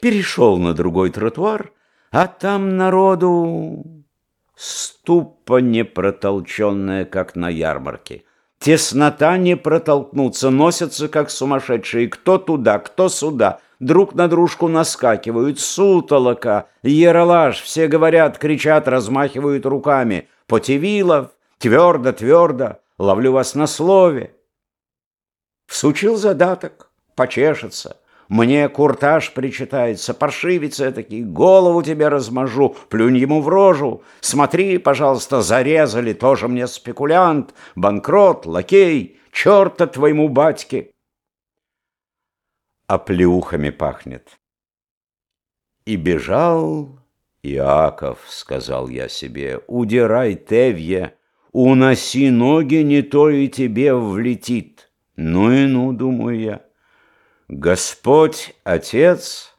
перешел на другой тротуар, а там народу ступа непротолченная, как на ярмарке. Теснота не протолкнуться, носятся, как сумасшедшие, кто туда, кто сюда, друг на дружку наскакивают, сутолока, яролаж, все говорят, кричат, размахивают руками. Потевилов, твердо, твердо, ловлю вас на слове. Всучил задаток, почешется. Мне куртаж причитается, паршивец этакий, голову тебе размажу, плюнь ему в рожу. Смотри, пожалуйста, зарезали, тоже мне спекулянт, банкрот, лакей, черта твоему батьке. А плеухами пахнет. И бежал Иаков, сказал я себе, удирай, Тевье, уноси ноги, не то и тебе влетит. Ну и ну, думаю я. Господь Отец,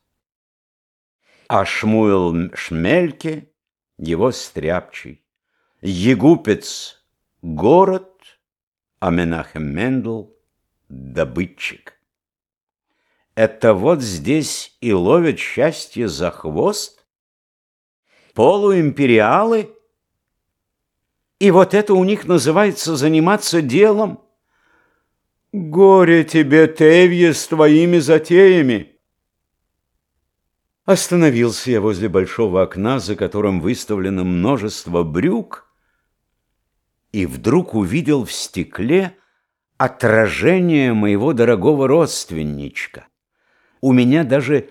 а Шмуэл Шмельке его стряпчий, Егупец — город, а Менахем Мендл — добытчик. Это вот здесь и ловят счастье за хвост? Полуимпериалы? И вот это у них называется заниматься делом? Горе тебе, Тевье, с твоими затеями. Остановился я возле большого окна, за которым выставлено множество брюк, и вдруг увидел в стекле отражение моего дорогого родственничка. У меня даже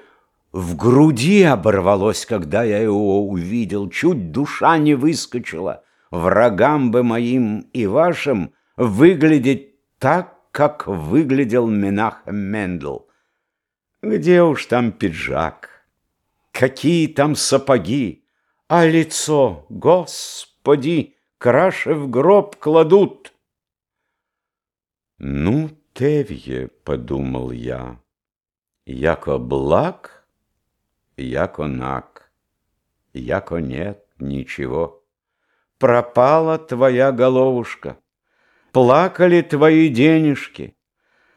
в груди оборвалось, когда я его увидел, чуть душа не выскочила. Врагам бы моим и вашим выглядеть так, как выглядел Менахем Мендл. Где уж там пиджак, какие там сапоги, а лицо, господи, краши в гроб кладут. Ну, Тевье, подумал я, яко благ, яко наг, яко нет ничего. Пропала твоя головушка плакали твои денежки.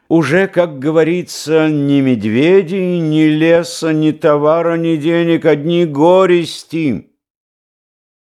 Уже, как говорится, ни медведей, ни леса, ни товара, ни денег, одни горести.